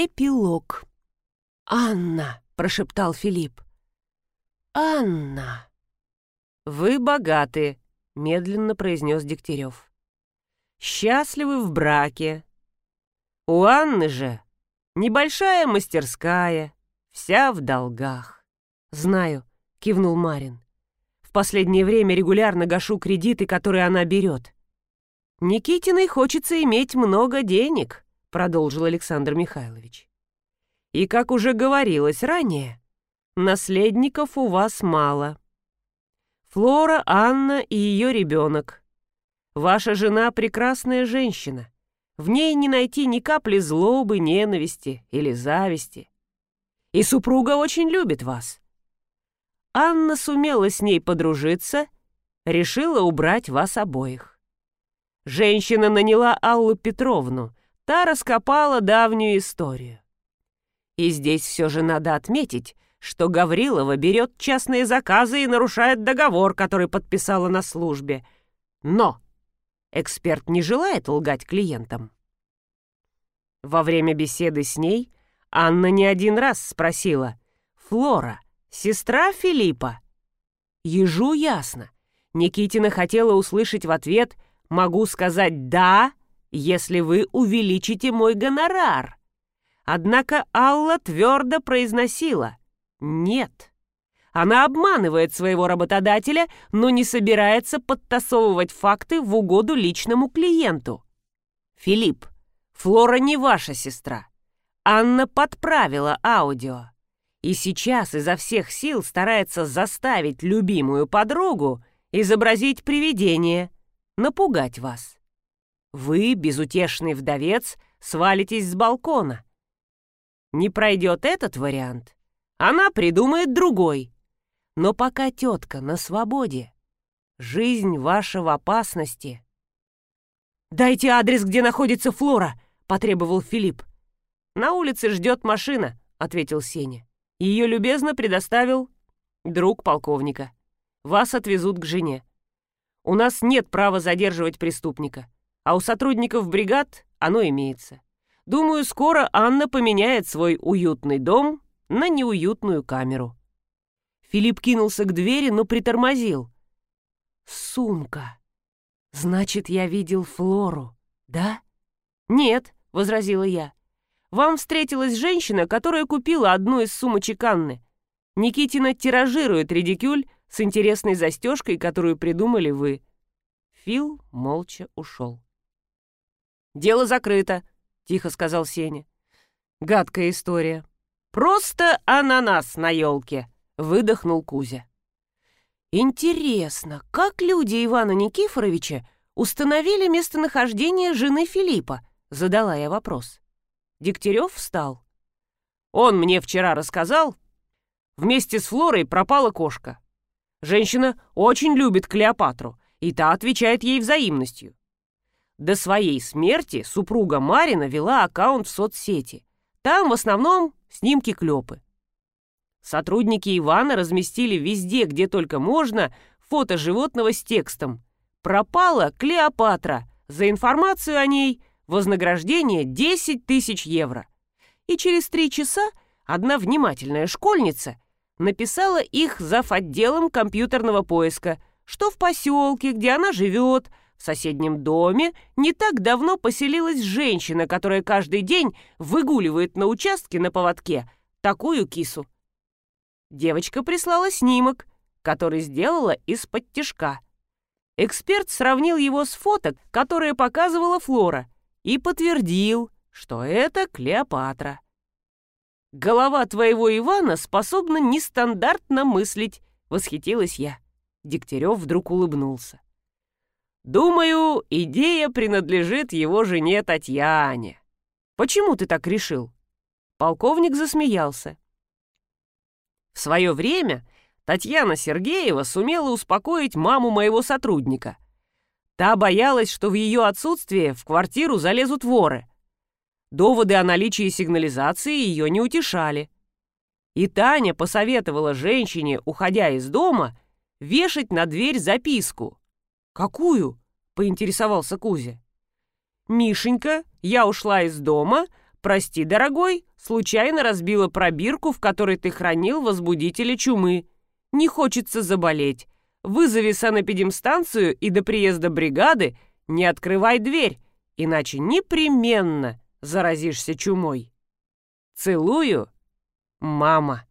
Эпилог. «Анна!» — прошептал Филипп. «Анна!» «Вы богаты», — медленно произнес Дегтярев. «Счастливы в браке. У Анны же небольшая мастерская, вся в долгах». «Знаю», — кивнул Марин. «В последнее время регулярно гашу кредиты, которые она берет». «Никитиной хочется иметь много денег», — продолжил Александр Михайлович. «И, как уже говорилось ранее, наследников у вас мало. Флора, Анна и ее ребенок. Ваша жена — прекрасная женщина. В ней не найти ни капли злобы, ненависти или зависти. И супруга очень любит вас. Анна сумела с ней подружиться, решила убрать вас обоих. Женщина наняла Аллу Петровну, Та раскопала давнюю историю. И здесь все же надо отметить, что Гаврилова берет частные заказы и нарушает договор, который подписала на службе. Но эксперт не желает лгать клиентам. Во время беседы с ней Анна не один раз спросила «Флора, сестра Филиппа?» Ежу ясно. Никитина хотела услышать в ответ «Могу сказать «да» если вы увеличите мой гонорар. Однако Алла твердо произносила «нет». Она обманывает своего работодателя, но не собирается подтасовывать факты в угоду личному клиенту. «Филипп, Флора не ваша сестра. Анна подправила аудио. И сейчас изо всех сил старается заставить любимую подругу изобразить привидение, напугать вас. Вы, безутешный вдовец, свалитесь с балкона. Не пройдет этот вариант, она придумает другой. Но пока тетка на свободе, жизнь ваша в опасности. «Дайте адрес, где находится Флора», — потребовал Филипп. «На улице ждет машина», — ответил Сеня. Ее любезно предоставил друг полковника. Вас отвезут к жене. У нас нет права задерживать преступника а у сотрудников бригад оно имеется. Думаю, скоро Анна поменяет свой уютный дом на неуютную камеру. Филипп кинулся к двери, но притормозил. «Сумка. Значит, я видел Флору, да?» «Нет», — возразила я. «Вам встретилась женщина, которая купила одну из сумочек Анны. Никитина тиражирует редикюль с интересной застежкой, которую придумали вы». Фил молча ушел. «Дело закрыто», — тихо сказал Сеня. «Гадкая история». «Просто ананас на елке», — выдохнул Кузя. «Интересно, как люди Ивана Никифоровича установили местонахождение жены Филиппа?» — задала я вопрос. Дегтярев встал. «Он мне вчера рассказал. Вместе с Флорой пропала кошка. Женщина очень любит Клеопатру, и та отвечает ей взаимностью. До своей смерти супруга Марина вела аккаунт в соцсети. Там в основном снимки клёпы. Сотрудники Ивана разместили везде, где только можно, фото животного с текстом. Пропала Клеопатра. За информацию о ней вознаграждение 10 тысяч евро. И через три часа одна внимательная школьница написала их зав. отделом компьютерного поиска, что в поселке, где она живет, в соседнем доме не так давно поселилась женщина, которая каждый день выгуливает на участке на поводке такую кису. Девочка прислала снимок, который сделала из-под тишка. Эксперт сравнил его с фото, которые показывала Флора, и подтвердил, что это Клеопатра. «Голова твоего Ивана способна нестандартно мыслить», — восхитилась я. Дегтярев вдруг улыбнулся. Думаю, идея принадлежит его жене Татьяне. Почему ты так решил? Полковник засмеялся. В свое время Татьяна Сергеева сумела успокоить маму моего сотрудника. Та боялась, что в ее отсутствие в квартиру залезут воры. Доводы о наличии сигнализации ее не утешали. И Таня посоветовала женщине, уходя из дома, вешать на дверь записку. «Какую?» — поинтересовался Кузя. «Мишенька, я ушла из дома, «Прости, дорогой, случайно разбила пробирку, в которой ты хранил возбудители чумы. Не хочется заболеть. Вызови санэпидемстанцию и до приезда бригады не открывай дверь, иначе непременно заразишься чумой. Целую, мама.